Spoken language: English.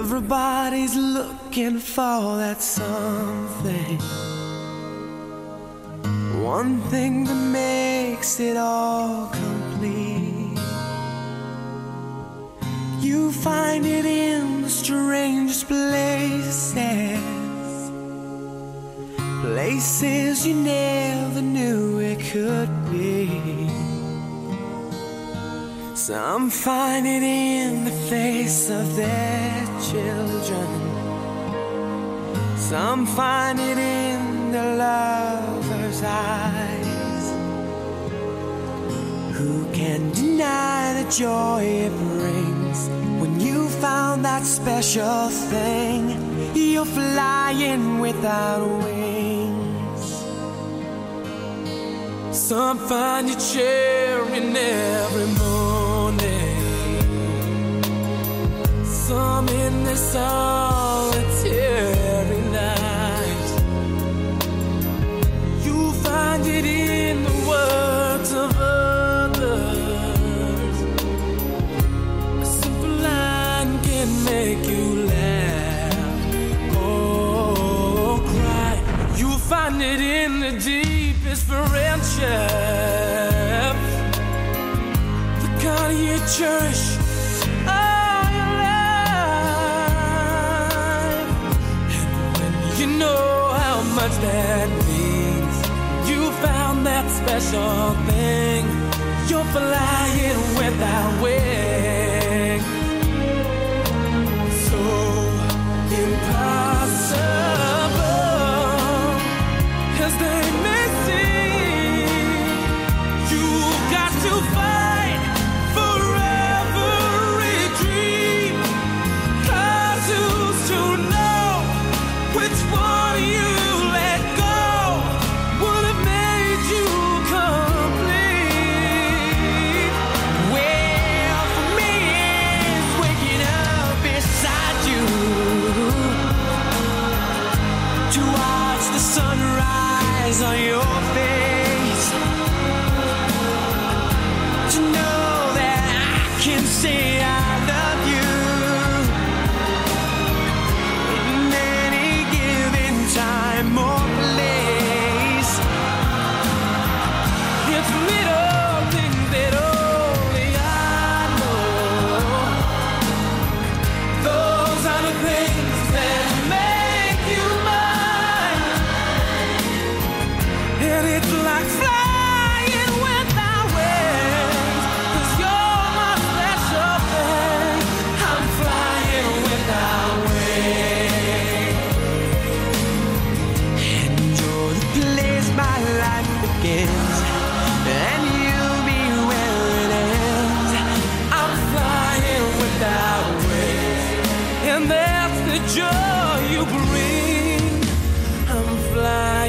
Everybody's looking for that something. One thing that makes it all complete. You find it in the strangest places. Places you never knew it could be. Some find it in the face of their children. Some find it in the lover's eyes. Who can deny the joy it brings when you found that special thing? You're flying without wings. Some find you cheering every morning. Some in the solitary night. You find it in the words of others. A simple line can make you laugh or cry. You find it in the deepest friendships. The God you cherish much that means, you found that special thing. You're flying without wings. So impossible as they may seem. You've got to fight which one you say begins, and you'll be where it ends. I'm flying without wings, and that's the joy you bring. I'm flying.